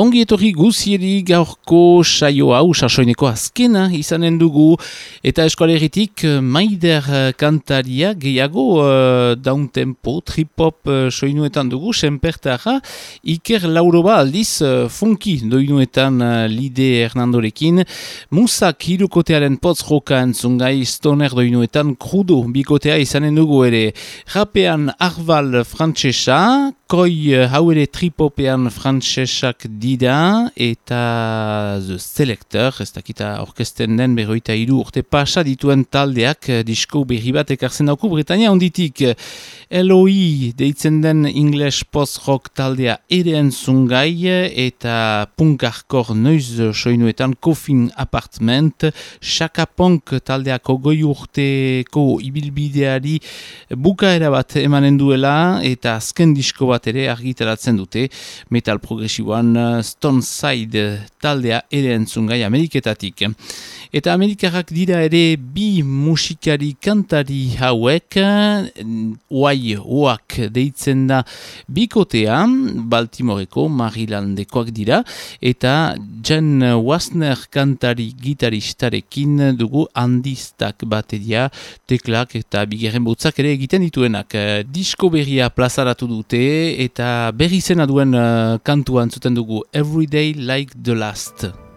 Ongi etorri guzieri gaurko saio hau sasoineko azkena izanen dugu. Eta eskualeritik eh, maider eh, kantaria gehiago uh, daun tempo, tripop uh, soinuetan dugu, senpertara. Iker Lauroba aldiz uh, funki doinuetan uh, Lide Hernandorekin. Musak hirukotearen potz roka entzungai stoner doinuetan krudo bikotea izanen dugu ere. Rapean Arval Francesa koi hau ere tripopean Francesak dida eta The Selector, ez dakita orkesten den berroita iru urte pasa dituen taldeak eh, disko berri bat ekartzen dauku Britania onditik LOI deitzen den English post-rock taldea ere entzungai eta punkarkor noiz soinuetan Coffin Apartment Shaka Punk taldeako goi urteko ibilbideari bukaera bat emanen duela eta azken disko bat ere argitaratzen dute metal progresiboan Stone Side taldea ere entzungai Ameriketatik. Eta Amerikarrak dira ere bi musikari kantari hauek, oai oak deitzen da bikotea, Baltimoreko, Marilandekoak dira, eta Jen Wasner kantari gitaristarekin dugu handiztak bateria, teklak eta bigerren botzak ere egiten dituenak. Disko berria plazaratu dute eta berri zena duen uh, kantuan zuten dugu Everyday Like the Last.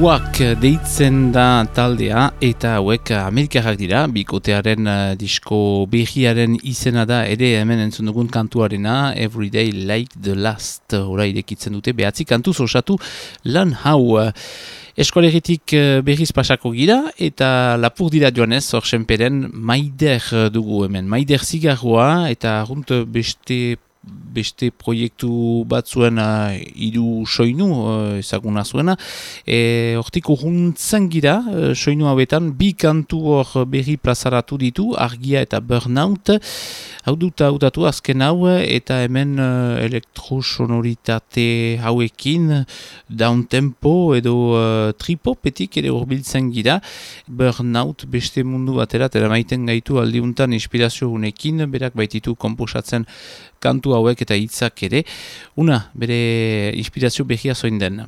Walk deitzen da taldea eta hauek Amerikarrak dira, bikotearen uh, disko behiaren izena da ere hemen entzun dugun kantuarena Everyday Like the Last ora irekitzen dute, behatzi kantu osatu lan hau uh, berriz pasako gira eta lapur dira joanez hor senperen maider dugu hemen, maider zigarroa eta runt beste beste proiektu bat zuen uh, idu soinu ezaguna zuena. E, hortik urruntzen gira, uh, soinu hauetan, bi kantu hor berri plazaratu ditu, argia eta burnout. Hau dut hautatu azken hau eta hemen uh, elektrosonoritate hauekin down tempo edo uh, tripopetik ere urbiltzen gira. Burnout beste mundu batera, maiten gaitu aldiuntan inspirazio unekin, berak baititu komposatzen kantu hauek eta hitzak ere, una bere inspirazio behia zoin den.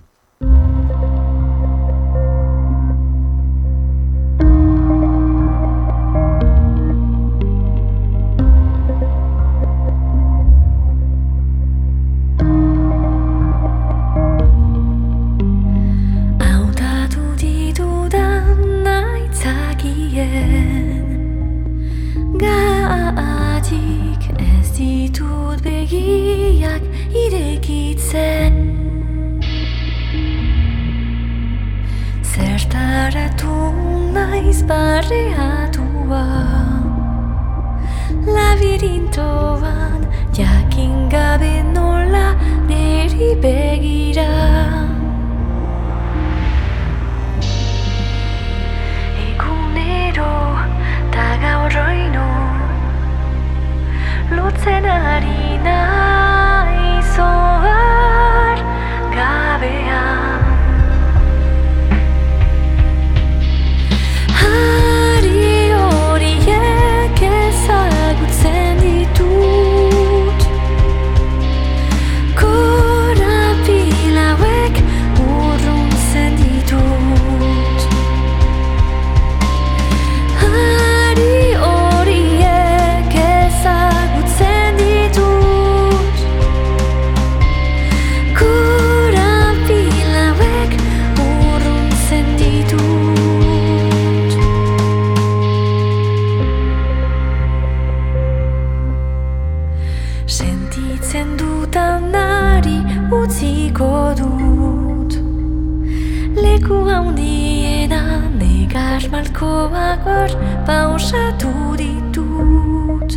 Malkoak hor pausatu ditut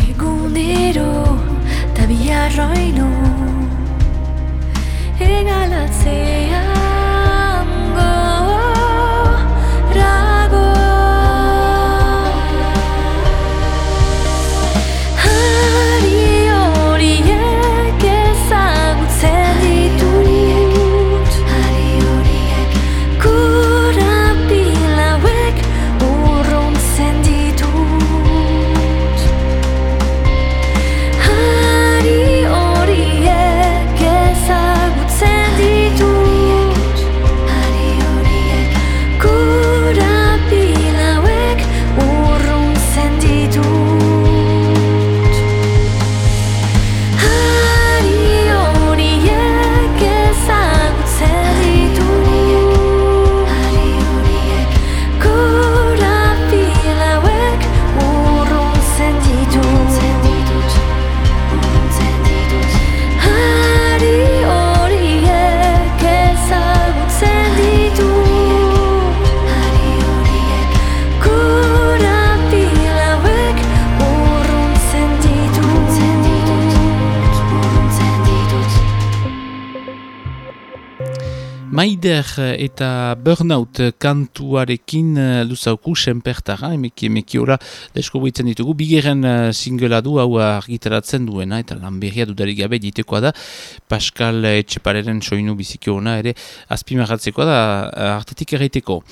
Egunero tabiarroinu egalatzea Maider eta Burnout kantuarekin uh, luzauku senpertara, emeki emeki ora deskoboitzen ditugu. Bigeren singela du hau argitaratzen duena eta lan berria dudarik gabe ditekoa da. Pascal Etxepareren soinu biziki ona ere azpimarratzekoa da artetik erraiteko.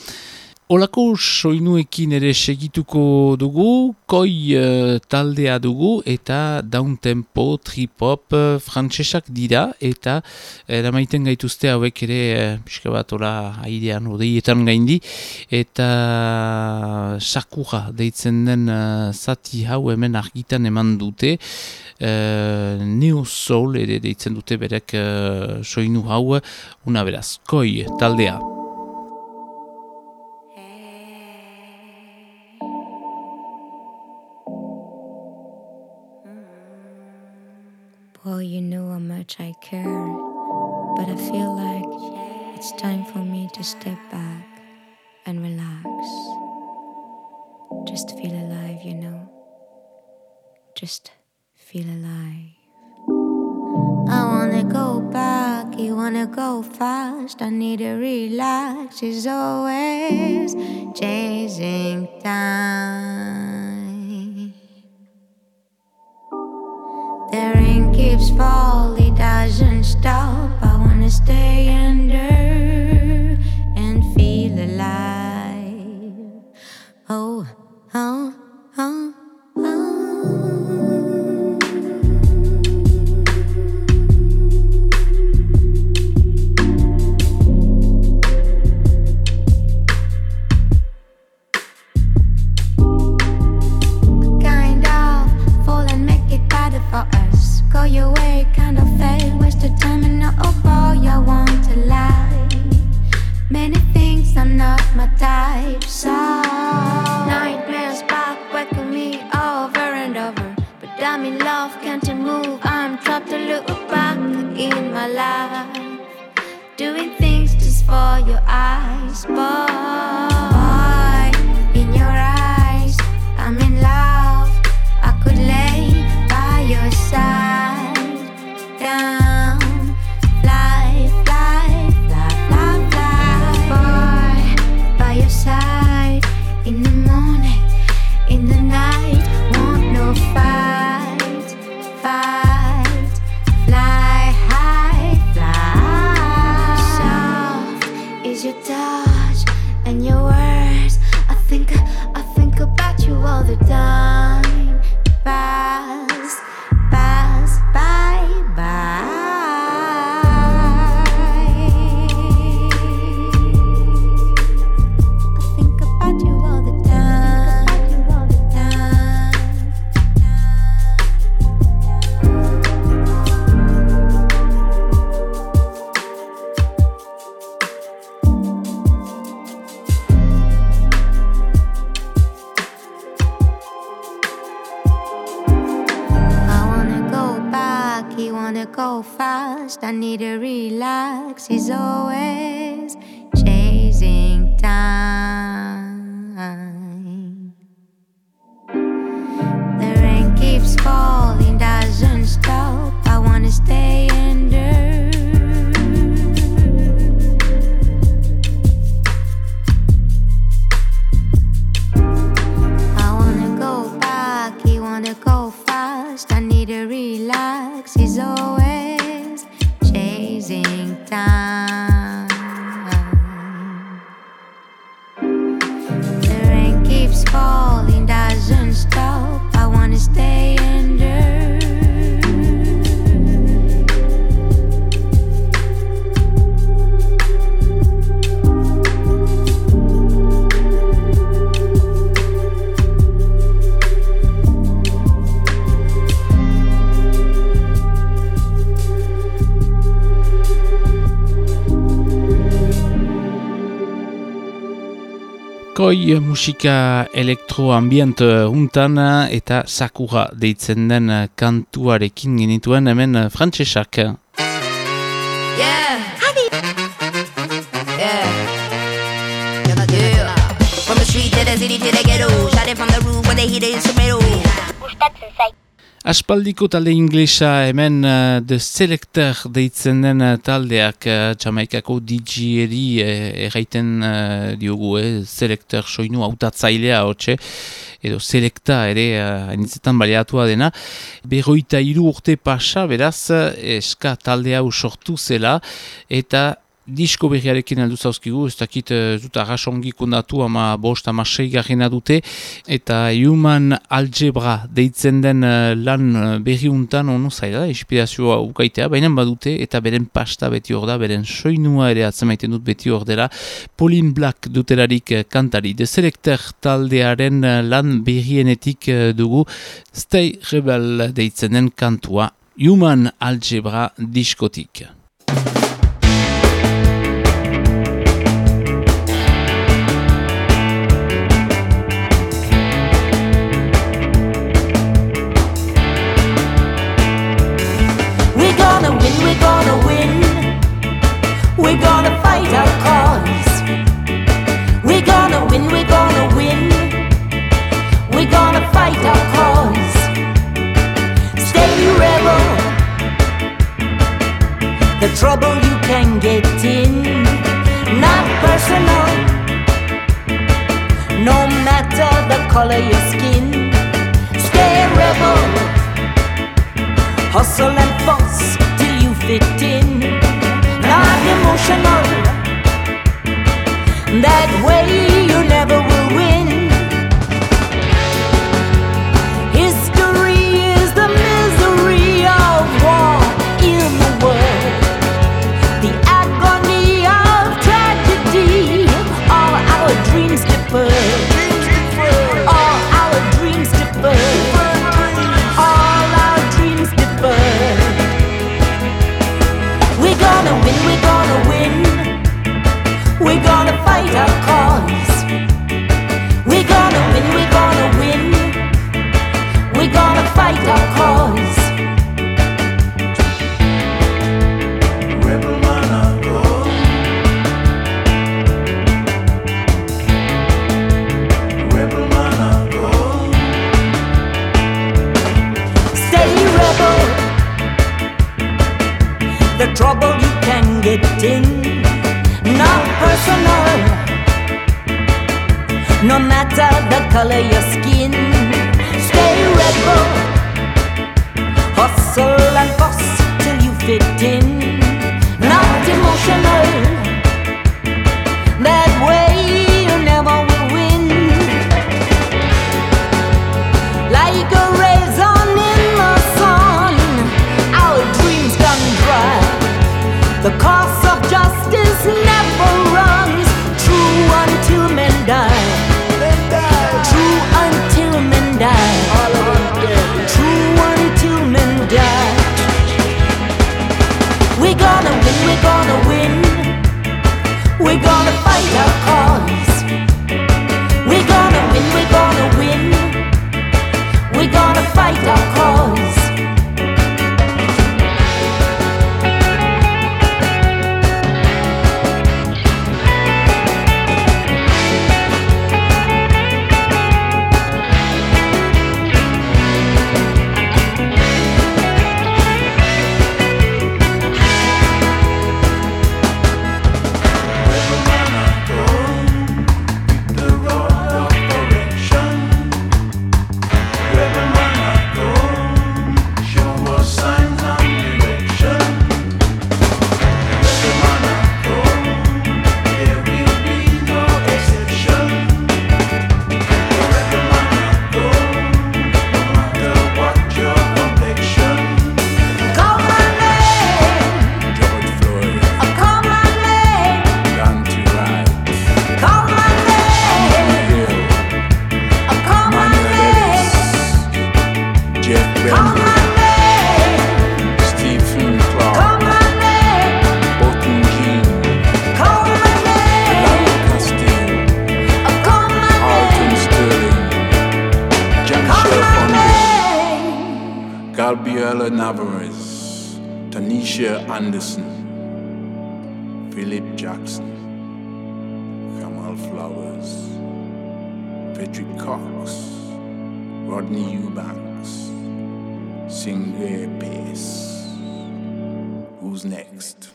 Olako soinuekin ere segituko dugu, koi uh, taldea dugu eta downtempo, trip-hop, uh, frantsesak dira eta eramaiten uh, gaituzte hauek ere uh, pixka bat ola aidean odeietan gaindi eta sakura deitzen den uh, zati hau hemen argitan eman dute uh, Neo Soul ere deitzen dute berek uh, soinu hau una beraz, koi taldea. Well, you know how much I care, but I feel like it's time for me to step back and relax. Just feel alive, you know. just feel alive. I wanna go back, you wanna go fast. I need to relax, it's always chasing time. The rain keeps falling, doesn't stop. I wanna stay under and feel alive. Oh, oh, your kind of time I want to lie. Many things not my type, nightmares waking me over and over. But I'm in love, can't move? I'm trapped to look back in my life, doing things just for your eyes, but. is all. Koi musika elektroambient untan eta sakura deitzen den kantuarekin genituen hemen frantsesak. Yeah! Yeah! From the street to the city to the ghetto from the roof when they hit it Gustatzen zait Aspaldiko talde inglesa hemen uh, The Selector deitzen den uh, taldeak uh, Jamaikako DJ-eri erraiten uh, diogu, eh? Selector soinu autatzailea hotxe, edo Selecta ere uh, baleatua dena. Berroita hiru urte pasa, beraz, eska talde hau sortu zela, eta disko berriarekin aldu zauzkigu, ez dakit dut arrasongi kondatu ama bost ama garrina dute, eta human algebra deitzen den uh, lan uh, berri untan onu zaila, inspirazioa ukaitea, baina badute, eta beren pasta beti hor da, beren soinua ere atzemaiten dut beti hor dela, Pauline Black dutelarik uh, kantari, de selector taldearen lan berrienetik dugu, Stay Rebel deitzen den kantua, human algebra diskotik.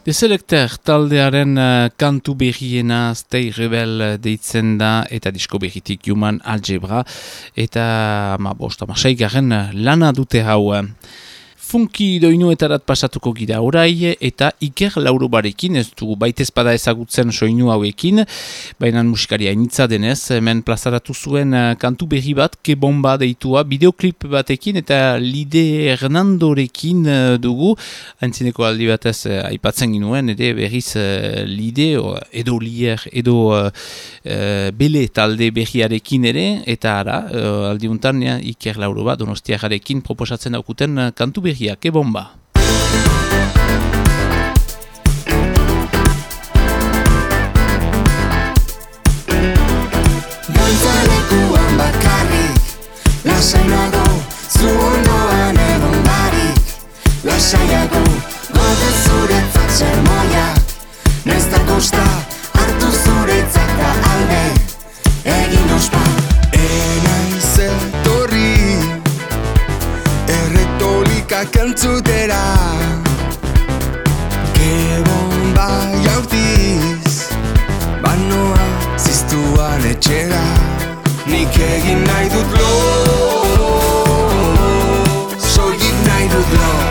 Deselekter taldearen uh, kantu berriena Stay Rebel deitzen da eta disko berritik Human Algebra. Eta ma bosta masai garen lana dute hau. Funki doinuetarat pasatuko gira orai eta Iker Laurobarekin, ez du baitez pada ezagutzen soinu hauekin, baina musikaria initza denez, hemen plazaratu zuen uh, kantu berri bat, ke bomba deitua, bideoklip batekin eta Lide Hernandorekin uh, dugu, haintzineko aldi batez uh, aipatzen ginuen, ere berriz Lide, edo Lier, edo uh, Bele talde berriarekin ere, eta ara, uh, aldi untan, ja, Iker Lauroba donostiagarekin proposatzen daukuten kantu berri energia, que bomba! Dantzalekuan bakarrik Lasaiago zu ondoan egon barik Lasaiago gode zuretzat sermoia Nesta kosta hartu zuretzat da alde Egin ospa Gauzak entzutera Gebon bai hautiz Banoa ziztuan etxera. Nik egin nahi dut lo Soi nahi dut lo.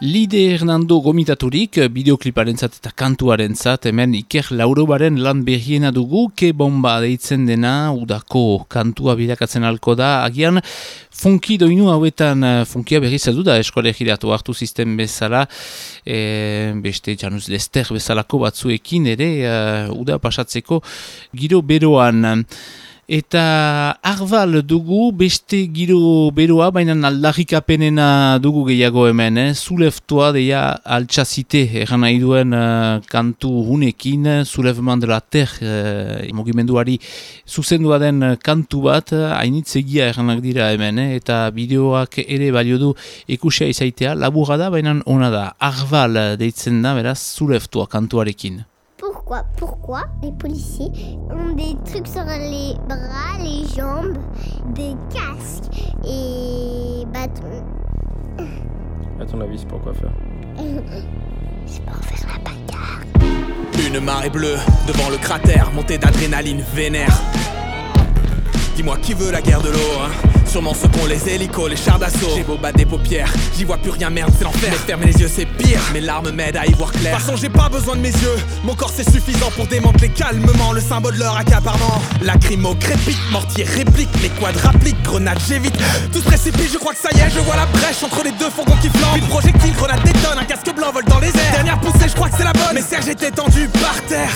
Lide Hernando gomitaturik, bideokliparentzat eta kantuarentzat hemen Iker Laurobaren lan berriena dugu, ke bomba deitzen dena, udako kantua bilakatzen alko da, agian funki doinu hauetan, eh, funkia berriz du da eskole giratu hartu sistem bezala, e, beste Janus Lester bezalako batzuekin ere, eh, uda pasatzeko giro beroan. Eta arval dugu beste giro beroa, baina aldarrikapenena dugu gehiago hemen, eh? Zuleftoa deia altxazite, eran nahi duen uh, kantu hunekin, Zulevman de la Ter, uh, mugimenduari zuzendua den uh, kantu bat, hainitzegia eranak dira hemen, eh? eta bideoak ere balio du ikusia izaitea, laburra da, baina ona da, arval deitzen da, beraz, Zuleftoa kantuarekin. Pourquoi Pourquoi les policiers ont des trucs sur les bras, les jambes, des casques et bâtons À ton avis, c'est pour quoi faire? C'est pour faire la bagarre. Une marée bleue devant le cratère, montée d'adrénaline vénère. Dis-moi qui veut la guerre de l'eau, hein? Sûrement ceux qu'ont les hélicos, les chars d'assaut. J'ai beau battre des paupières, j'y vois plus rien, merde, c'est l'enfer. Mais fermer les yeux, c'est pire. Mes larmes m'aident à y voir clair. De toute façon, j'ai pas besoin de mes yeux. Mon corps, c'est suffisant pour démanteler calmement le symbole de leur accaparement. Lacrymo crépite, mortier réplique, les quads rappliquent, grenades j'évite. Tout se précipite, je crois que ça y est, je vois la brèche entre les deux fourgons qui flambent. Le projectile, grenade détonne, un casque blanc vole dans les airs. Dernière poussée, je crois que c'est la bonne. Mais Serge était tendu par terre.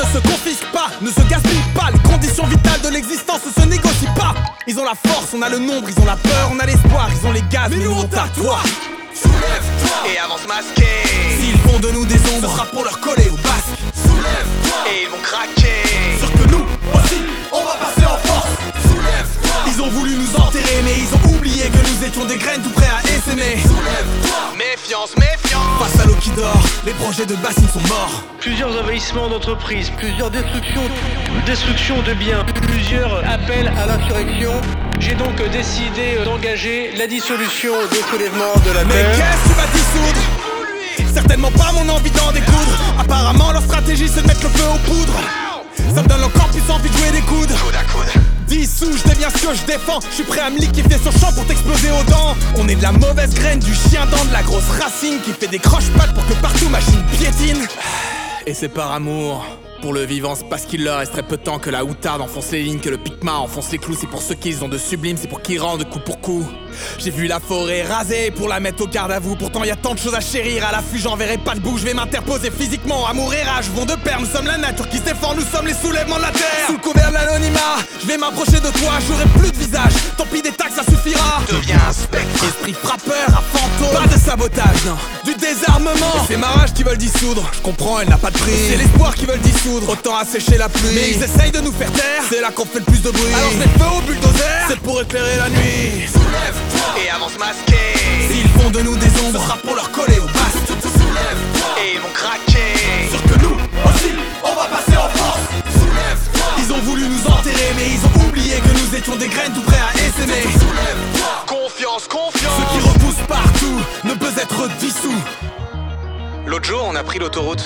Ne se confisque pas, ne se gaspille pas. Les conditions vitales de l'existence ne se négocient pas. Ils ont la force, on a le nombre, ils ont la peur, on a l'espoir, ils ont les gaz, mais, nous on t'a toi. Soulève-toi et avance masqué. S'ils font de nous des ombres, ce sera pour leur coller au basque. Soulève-toi et ils vont craquer. Sûr que nous aussi, on va passer en force. Soulève-toi. Ils ont voulu nous enterrer, mais ils ont oublié que nous étions des graines tout prêts à essaimer. Soulève-toi. Méfiance, à qui les projets de bassine sont morts. Plusieurs envahissements d'entreprises, plusieurs destructions, destructions de biens, plusieurs appels à l'insurrection. J'ai donc décidé d'engager la dissolution des soulèvements de la Mais terre. qu'est-ce que tu vas dissoudre? Certainement pas mon envie d'en découdre Apparemment leur stratégie c'est de mettre le feu aux poudres Ça me donne encore plus envie de jouer des coudes Dissous, je deviens ce que je défends Je suis prêt à me liquifier sur champ pour t'exploser aux dents On est de la mauvaise graine, du chien dent, de la grosse racine Qui fait des croche-pattes pour que partout machine piétine Et c'est par amour pour le vivant, c'est parce qu'il leur resterait peu de temps que la outarde enfonce les lignes, que le picma enfonce les clous. C'est pour ceux qu'ils ont de sublime, c'est pour qu'ils rendent coup pour coup. J'ai vu la forêt rasée pour la mettre au garde à vous. Pourtant, y a tant de choses à chérir. À l'affût, j'enverrai pas de bout. Je vais m'interposer physiquement. Amour et rage vont de pair. Nous sommes la nature qui se défend. Nous sommes les soulèvements de la terre. Sous le couvert de l'anonymat, je vais m'approcher de toi. J'aurai plus de visage. Tant pis des taxes, ça suffira. Deviens un spectre. Esprit frappeur à fantôme. Pas de sabotage, non. Du désarmement. C'est ma rage qui veulent dissoudre. Je comprends, elle n'a pas de prix. C'est l'espoir qui veulent dissoudre. Autant assécher la pluie. Mais ils essayent de nous faire taire. C'est là qu'on fait le plus de bruit. Alors je mets feu au bulldozer. C'est pour éclairer la nuit. Soulève-toi et avance masqué. S'ils font de nous des ombres, ce sera pour leur coller au bast. Et ils vont craquer. Sur que nous aussi, on va passer en force. Ils ont voulu nous enterrer, mais ils ont oublié que nous étions des graines tout prêts à essaimer. Confiance, confiance. Ce qui repousse partout ne peut être dissous. L'autre jour, on a pris l'autoroute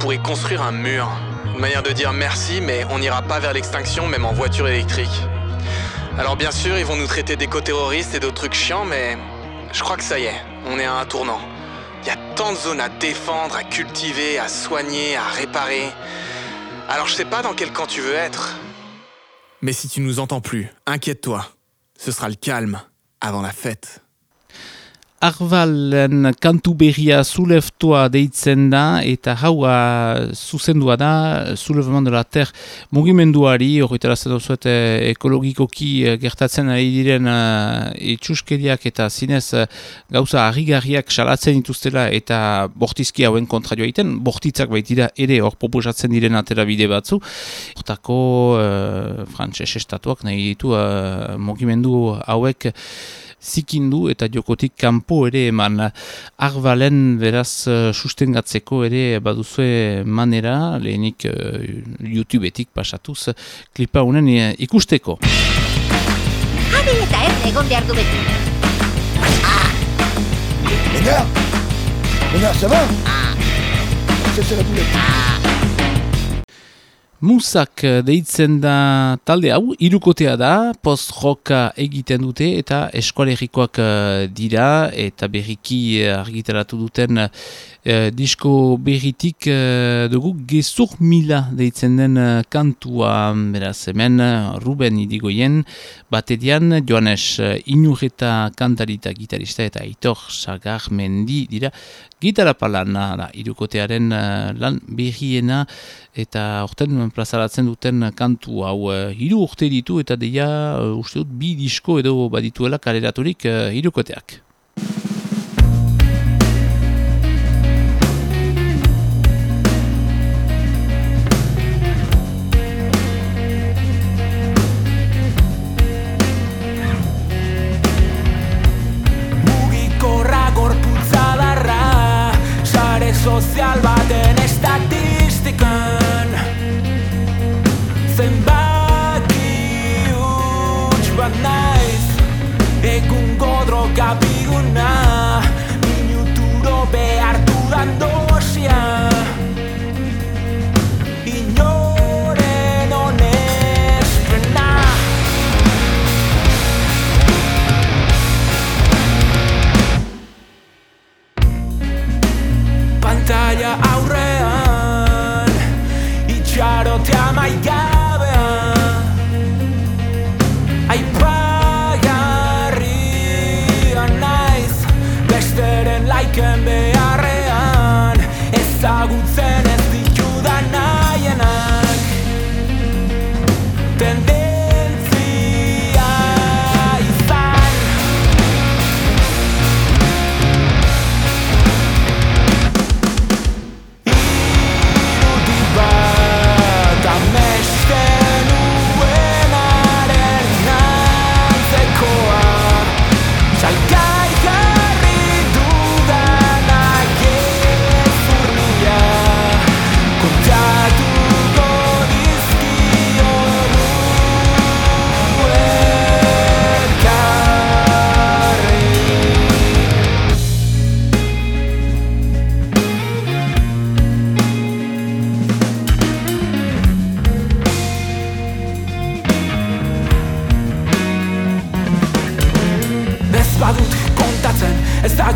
pour y construire un mur. Une manière de dire merci, mais on n'ira pas vers l'extinction, même en voiture électrique. Alors bien sûr, ils vont nous traiter d'éco-terroristes et d'autres trucs chiants, mais je crois que ça y est, on est à un tournant. Il y a tant de zones à défendre, à cultiver, à soigner, à réparer. Alors je sais pas dans quel camp tu veux être. Mais si tu nous entends plus, inquiète-toi. Ce sera le calme avant la fête. Arvalen kantu berria zuleftoa deitzen da eta haua zuzendua da Soulèvement de la Terre mugimenduari horretara zedozuet ekologikoki eh, gertatzen ari diren uh, itxuskeriak eta zinez gauza harrigarriak salatzen dituztela eta bortizki hauen kontra joa iten, bortitzak baitira ere hor proposatzen diren atera bide batzu. Hortako uh, frantses estatuak nahi ditu uh, mugimendu hauek zikindu eta jokotik kanpo ere eman arbalen beraz uh, sustengatzeko ere baduzue manera lehenik uh, YouTubeetik pasatuz klipa honen uh, ikusteko. Jabe eta ez egon behar du beti. Lénard Lénard, ça va Ah C'est la boulette. Musak eh, deitzen da talde hau, irukotea da, post-roka egiten dute eta eskualerikoak eh, dira eta berriki eh, argitaratu duten disko berritik dugu gezur mila deitzen den kantua beraz hemen Ruben idigoien batedian Joanes Inurreta kantarita gitarista eta Aitor Sagar Mendi dira Gitara palana da, irukotearen lan berriena eta orten plazaratzen duten kantu hau hiru urte ditu eta deia uste dut bi disko edo badituela kaleraturik hirukoteak.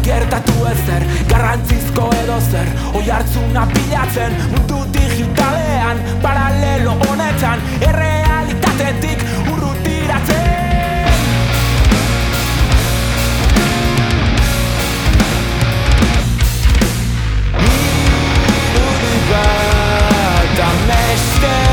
Gertatu ezer Garrantzizko edo zer, oi hartzuna pilatzen Mundu digitalean, paralelo honetan Errealitatetik urrutiratzen. Irudi bat amesten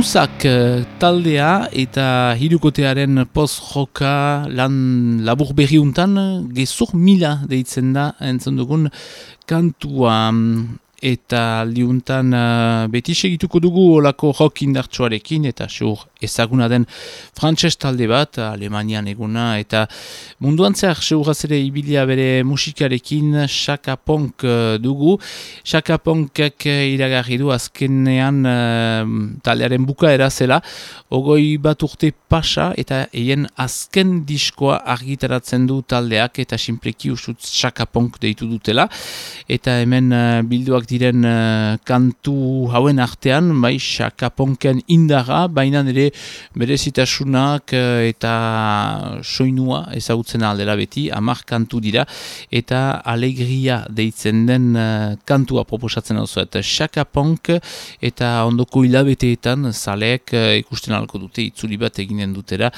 Musak eh, taldea eta hirukotearen post-joka lan labur berriuntan gezur mila deitzen da entzun dugun kantua. Eta liuntan uh, beti segituko dugu olako rock indartsuarekin eta xur ezaguna den frantses talde bat, Alemanian eguna eta munduan zehar xurraz ere ibilia bere musikarekin Shaka Punk uh, dugu. Shaka Punkak iragarri du azkenean uh, taldearen buka erazela, ogoi bat urte pasa eta eien azken diskoa argitaratzen du taldeak eta simpleki usut Shaka Punk deitu dutela eta hemen uh, bilduak diren uh, kantu hauen artean, bai, xakaponken indara, baina nire berezitasunak uh, eta soinua ezagutzen aldera beti, amar kantu dira, eta alegria deitzen den uh, kantua proposatzen hau zuet. Xakaponk eta ondoko hilabeteetan zaleek uh, ikusten alko dute, itzuli bat eginen dutera,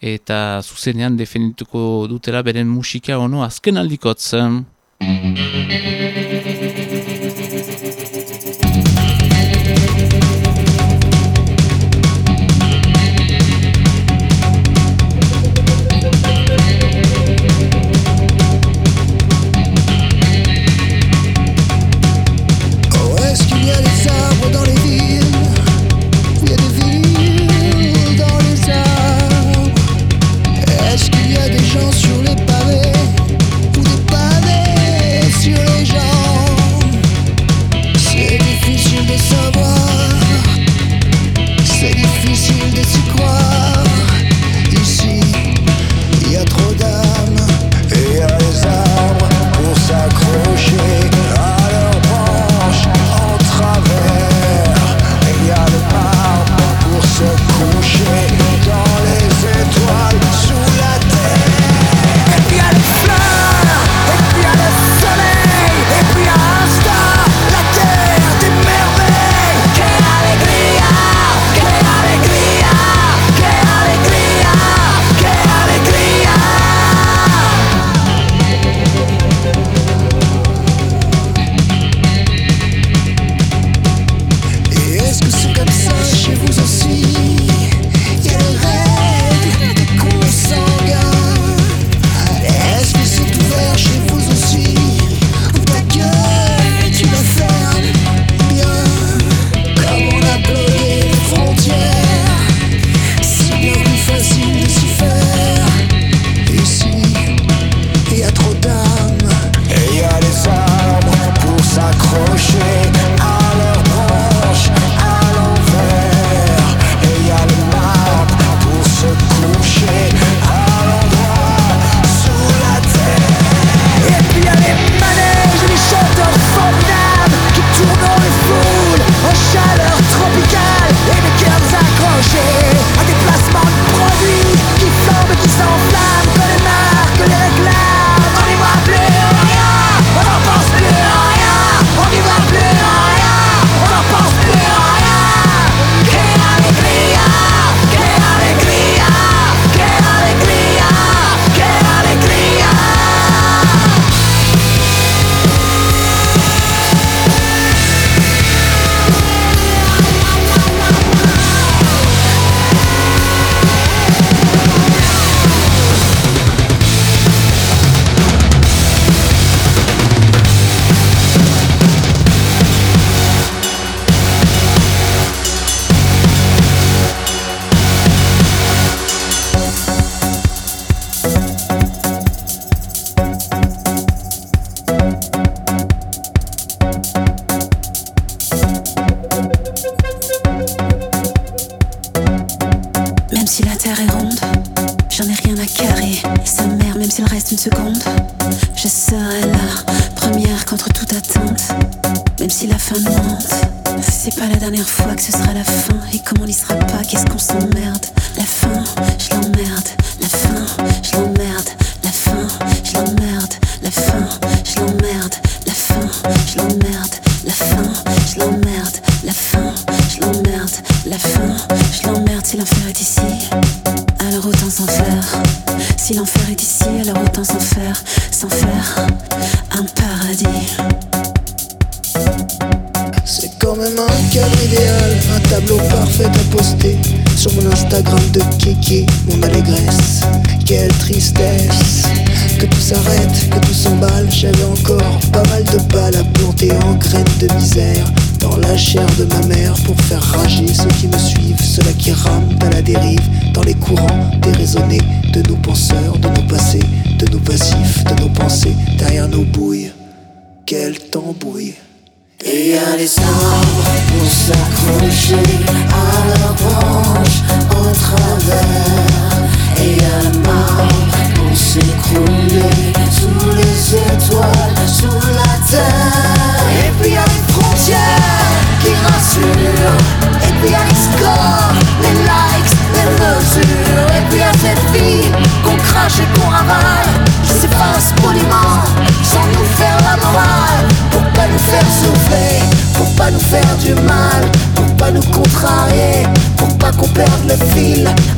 eta zuzenean definituko dutera beren musika ono azken aldikotz.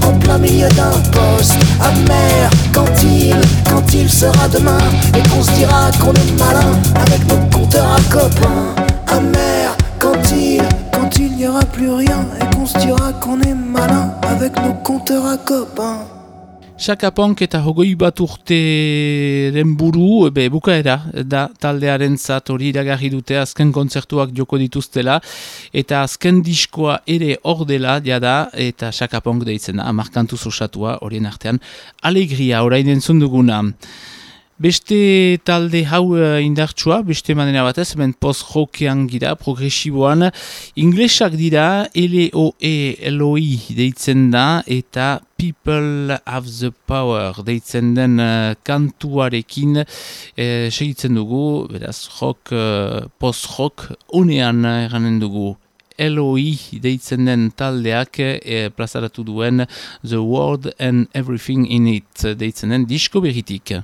En plein milieu d'un poste amer. Quand il, quand il sera demain et qu'on se dira qu'on est malin avec nos compteurs à copains. Amer, quand il, quand il n'y aura plus rien et qu'on se dira qu'on est malin avec nos compteurs à copains. Chakaponk eta hogoi bat urteren buru, be, bukaera, da taldearen zat hori iragarri dute azken kontzertuak joko dituztela, eta azken diskoa ere hor dela, jada, eta Chakaponk deitzen da, amarkantuz osatua, horien artean, alegria, orain entzun duguna. Beste talde hau uh, indartsua, beste manera batez, hemen post-rockean gira, progresiboan, inglesak dira, L-O-E, L-O-I deitzen da, eta People Have the Power deitzen den uh, kantuarekin uh, segitzen dugu, beraz, rock, uh, post-rock, unean eranen dugu. LOI deitzen den taldeak e, plazaratu duen The World and Everything in It deitzen den disko berritik.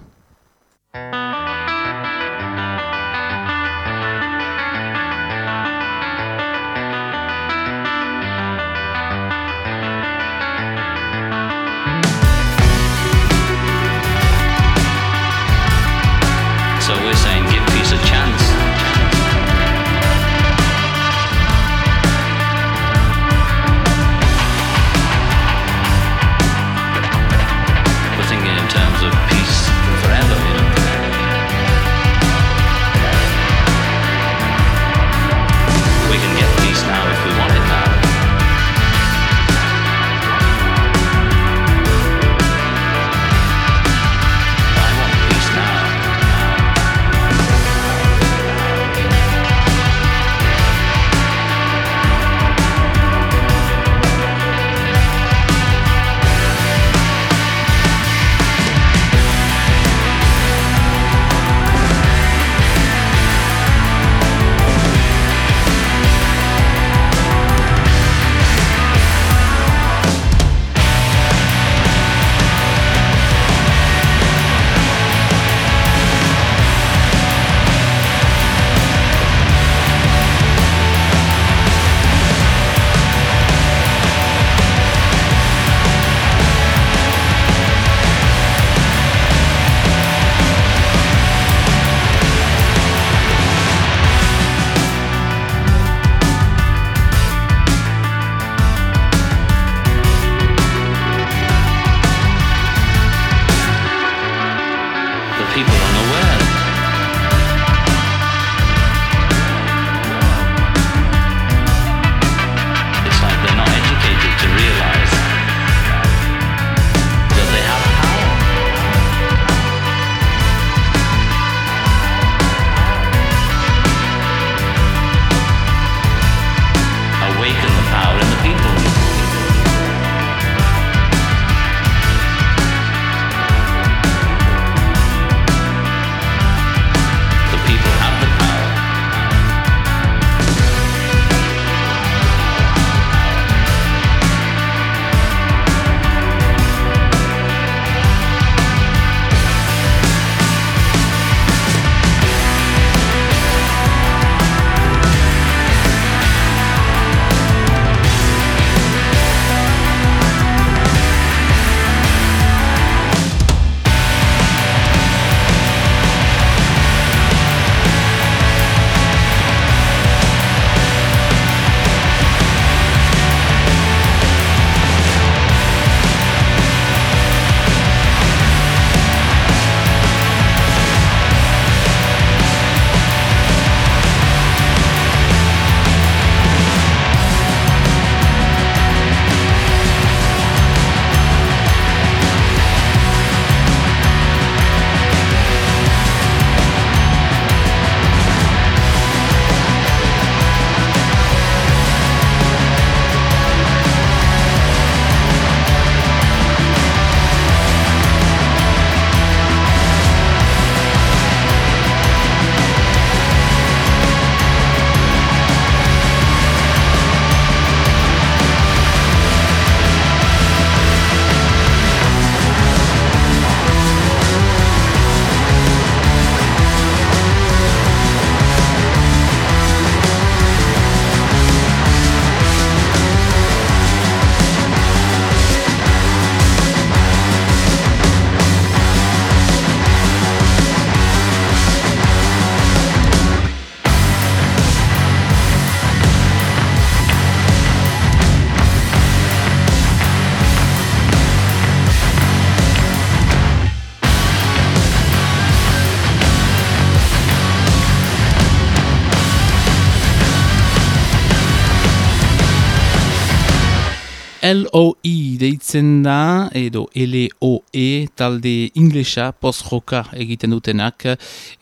LOE deitzen da, edo LOE talde inglesa, post-roka egiten dutenak,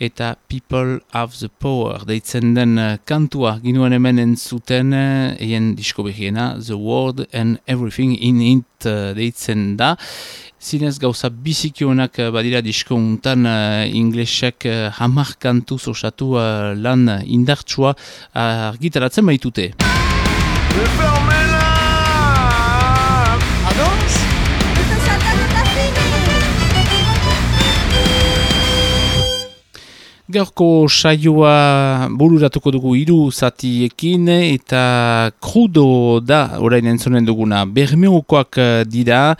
eta People of the Power deitzen den kantua ginuen hemen entzuten, eien disko behiena, The World and Everything in It deitzen da. Zinez gauza bizikionak badira disko untan uh, inglesek uh, hamar kantu osatu uh, lan indartsua argitaratzen baitute. Gaurko saioa bururatuko dugu hiru zatiekin eta krudo da orain entzonen duguna. Bermeukoak dira,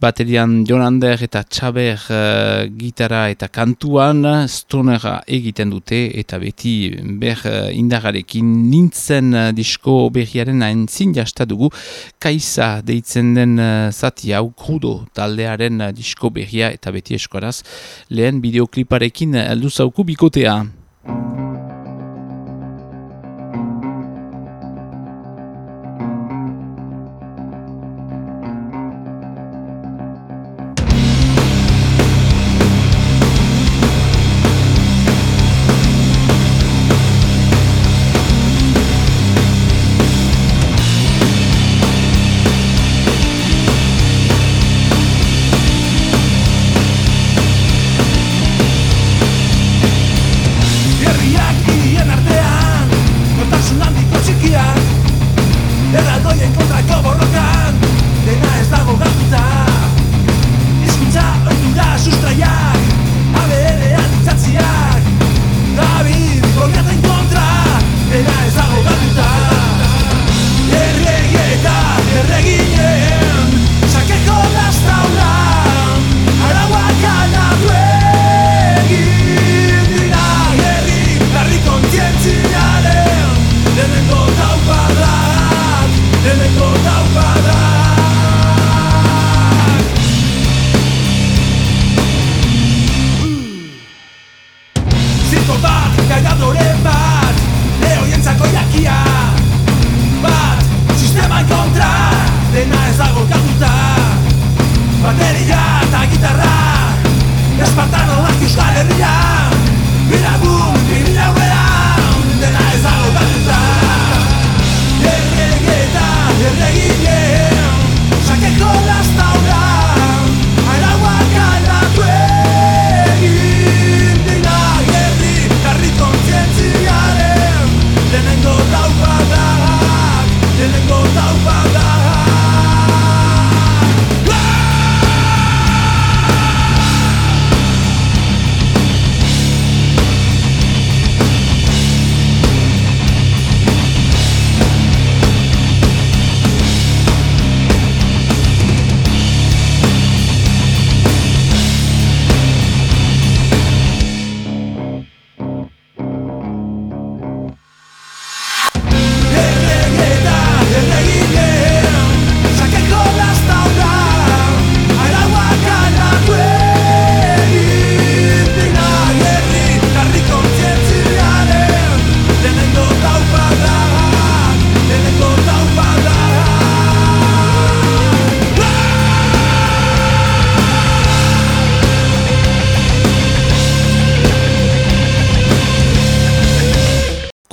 baterian Jonander eta Txaber uh, gitara eta kantuan stonera egiten dute eta beti ber uh, indagarekin nintzen uh, disko berriaren hain zin dugu kaisa deitzen den uh, zati hau krudo taldearen uh, disko berria eta beti eskoraz lehen bideokliparekin alduzauku Gute Jahr.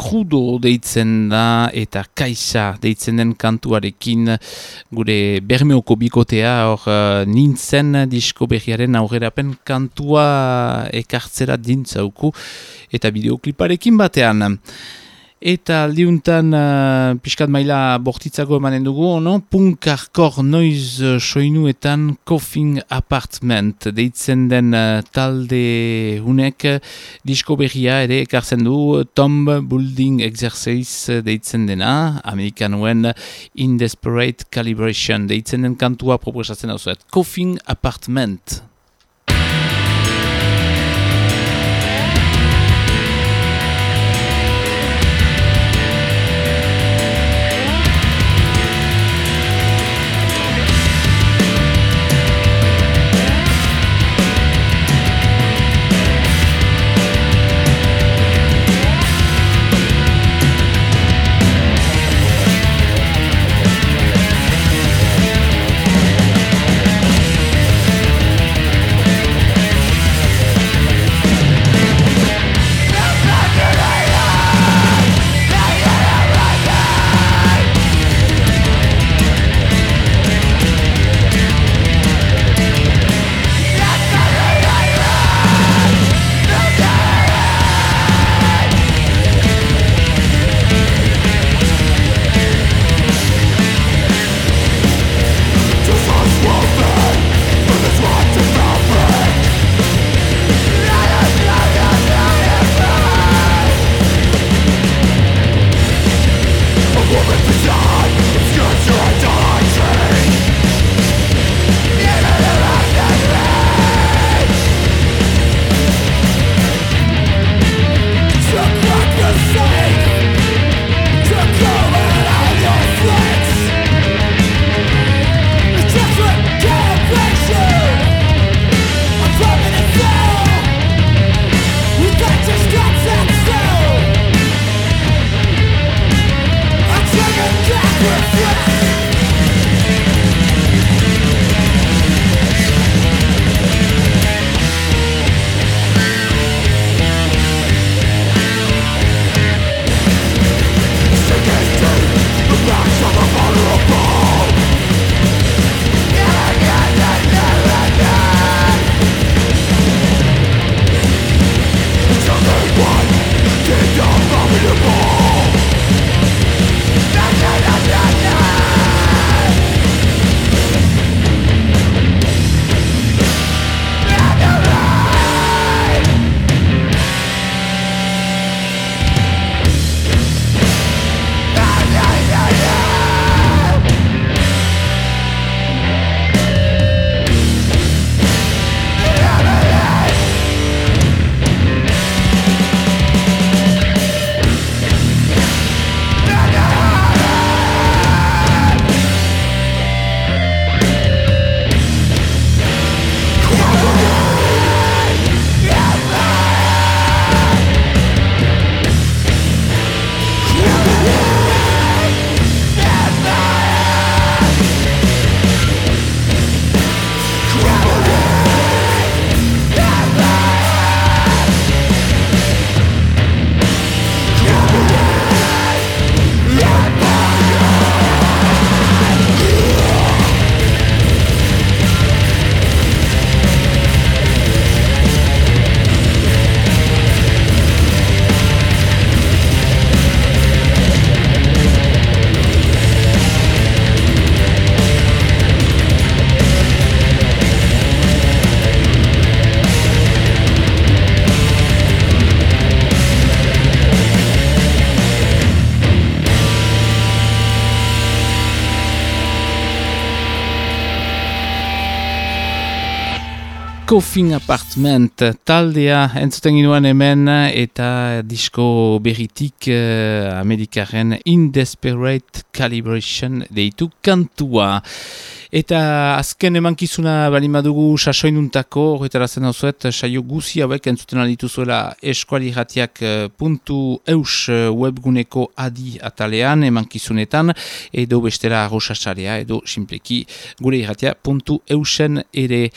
Bikotea. deitzen da eta kaisa deitzen den kantuarekin gure bermeoko bikotea hor uh, nintzen disko berriaren aurrerapen kantua ekartzera dintzauku eta bideokliparekin batean. Eta aldiuntan uh, pixkat maila bortitzako emanen dugu, no? Punkarkor noiz uh, soinuetan Coughing Apartment deitzen den uh, talde hunek disko berria ere ekartzen du Tomb Building Exercise deitzen dena, amerikanuen In Desperate Calibration deitzen den kantua proposatzen hau zuet. Coughing Apartment. Coffin Apartment taldea entzuten ginoan hemen eta disko berritik uh, Amerikaren In Desperate Calibration deitu kantua. Eta azken emankizuna bali madugu sasoinuntako, horretara zen hauzuet, saio guzi hauek entzuten alitu zuela eskuali jatiak eh, eh, webguneko adi atalean emankizunetan, edo bestera arrosasarea, edo simpleki gure irratia puntu eusen ere.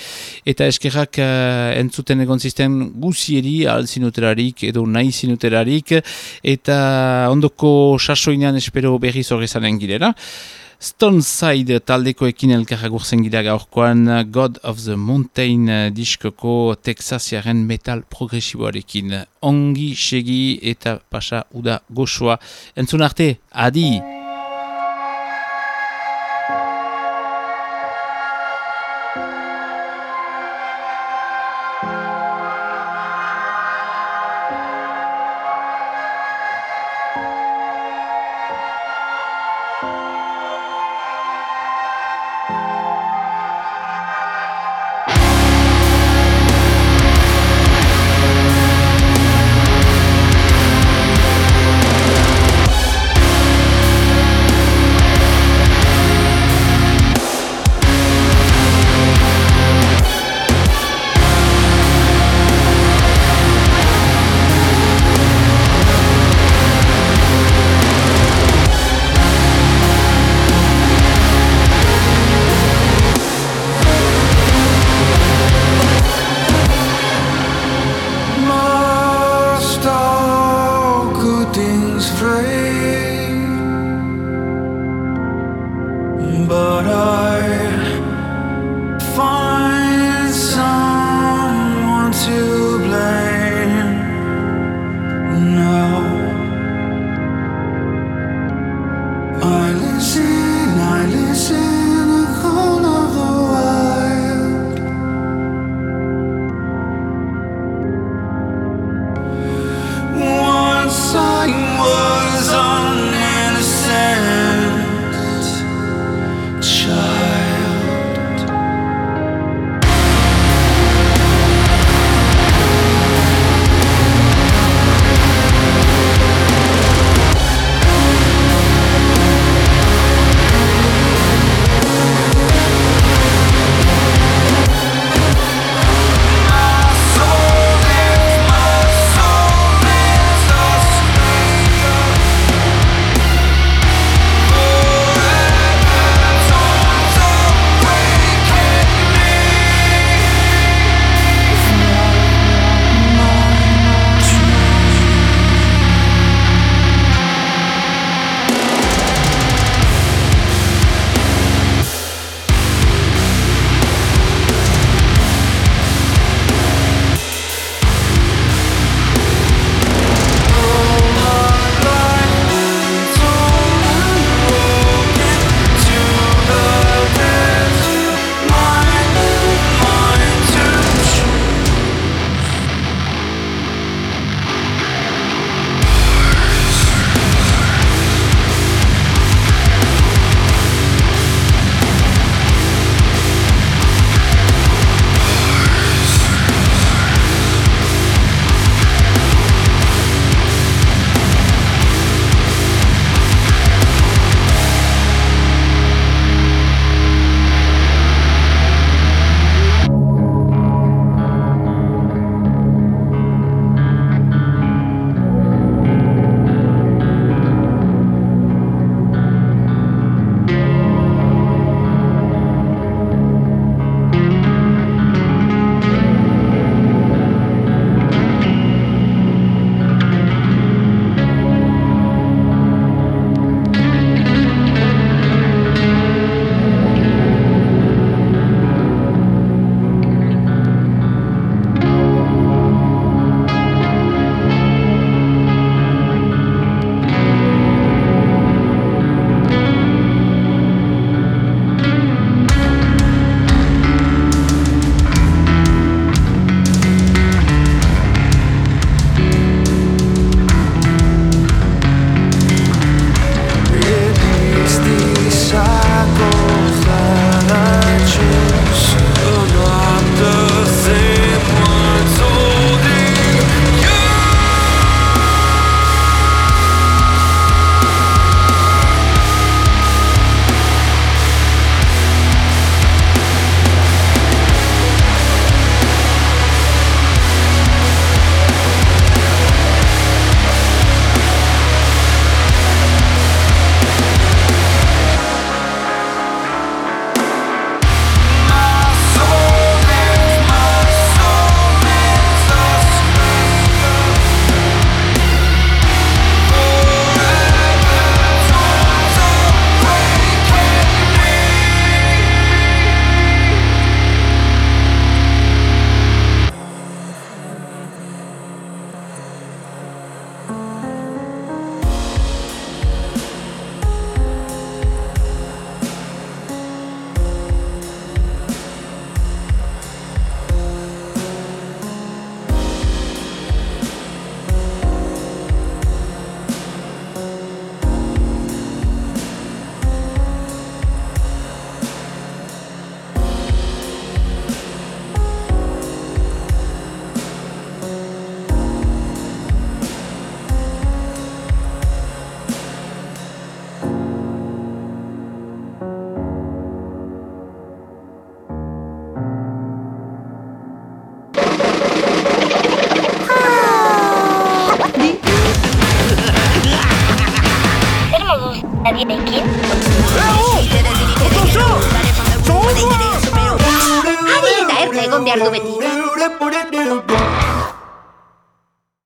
Eta eskerrak uh, entzuten egon zisten guzieri, alzinuterarik edo nahi zinuterarik, eta ondoko sasoinan espero berriz horrezanen girela. Stoneside taldekoekin elkarra gurzen gira gaurkoan God of the Mountain diskoko Texasiaren metal progresiboarekin. Ongi, segi eta pasa uda goxoa. Entzun arte, adi!